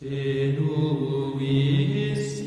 Te nuis